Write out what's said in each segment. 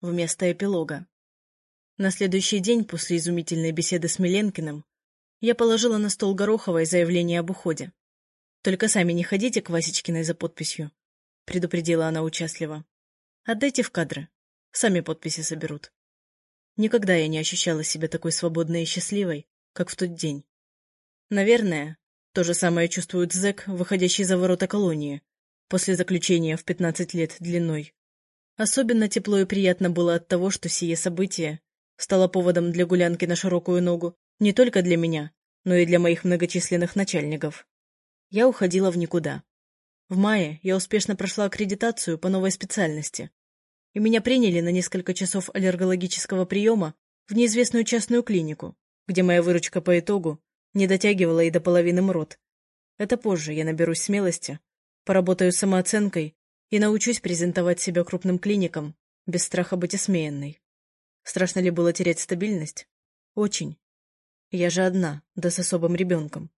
вместо эпилога. На следующий день после изумительной беседы с Миленкиным я положила на стол Гороховой заявление об уходе. «Только сами не ходите к Васечкиной за подписью», — предупредила она участливо. «Отдайте в кадры. Сами подписи соберут». Никогда я не ощущала себя такой свободной и счастливой, как в тот день. Наверное, то же самое чувствует зэк, выходящий за ворота колонии, после заключения в пятнадцать лет длиной. Особенно тепло и приятно было от того, что сие событие стало поводом для гулянки на широкую ногу не только для меня, но и для моих многочисленных начальников. Я уходила в никуда. В мае я успешно прошла аккредитацию по новой специальности, и меня приняли на несколько часов аллергологического приема в неизвестную частную клинику, где моя выручка по итогу не дотягивала и до половины МРОД. Это позже я наберусь смелости, поработаю самооценкой и научусь презентовать себя крупным клиникам без страха быть осмеянной. Страшно ли было терять стабильность? Очень. Я же одна, да с особым ребенком.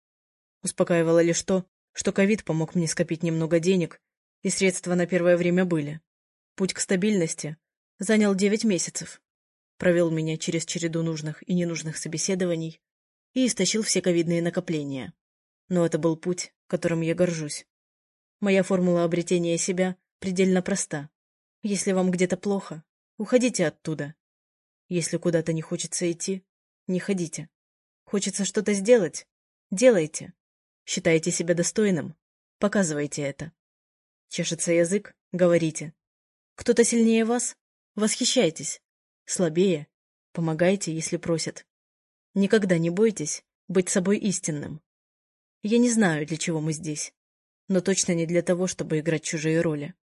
Успокаивало лишь то, что ковид помог мне скопить немного денег, и средства на первое время были. Путь к стабильности занял девять месяцев. Провел меня через череду нужных и ненужных собеседований и истощил все ковидные накопления. Но это был путь, которым я горжусь. Моя формула обретения себя предельно проста. Если вам где-то плохо, уходите оттуда. Если куда-то не хочется идти, не ходите. Хочется что-то сделать? Делайте. Считаете себя достойным? Показывайте это. Чешется язык? Говорите. Кто-то сильнее вас? Восхищайтесь. Слабее? Помогайте, если просят. Никогда не бойтесь быть собой истинным. Я не знаю, для чего мы здесь, но точно не для того, чтобы играть чужие роли.